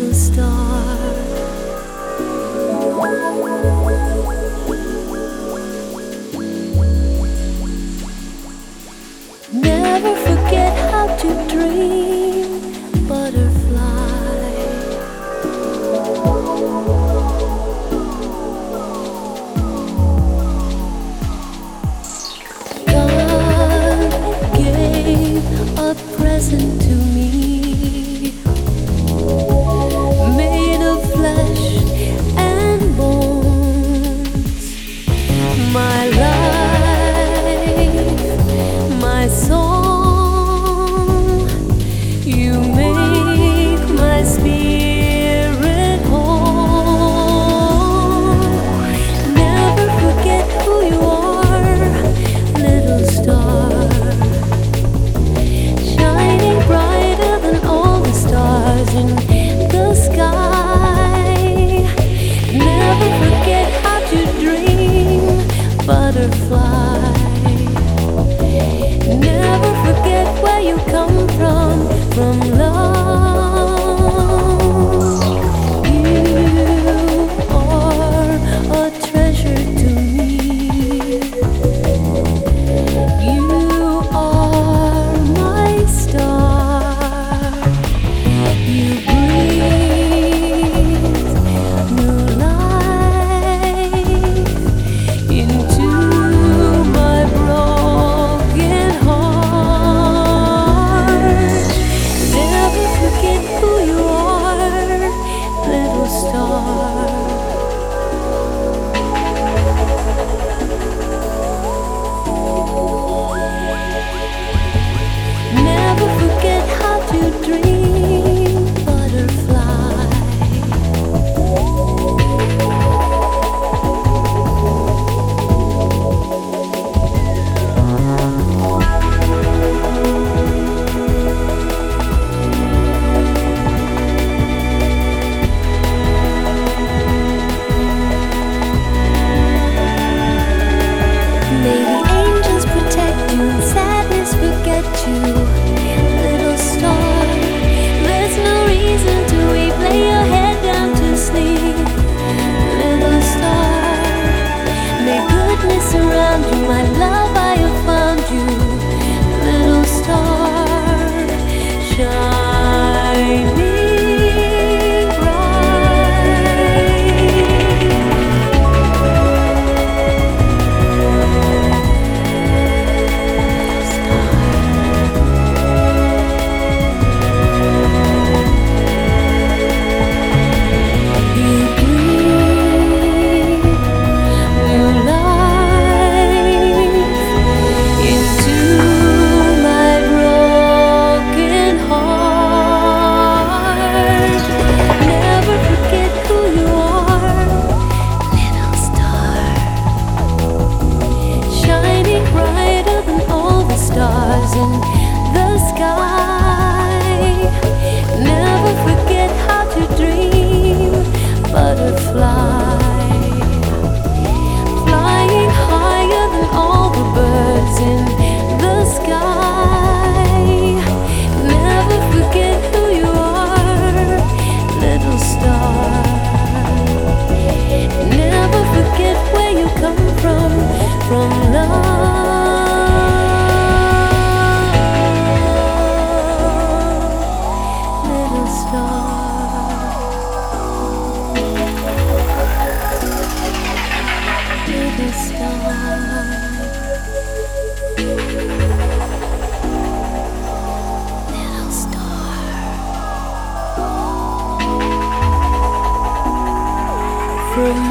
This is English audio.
little star. Never forget how to dream, butterfly. God gave a present to speed April.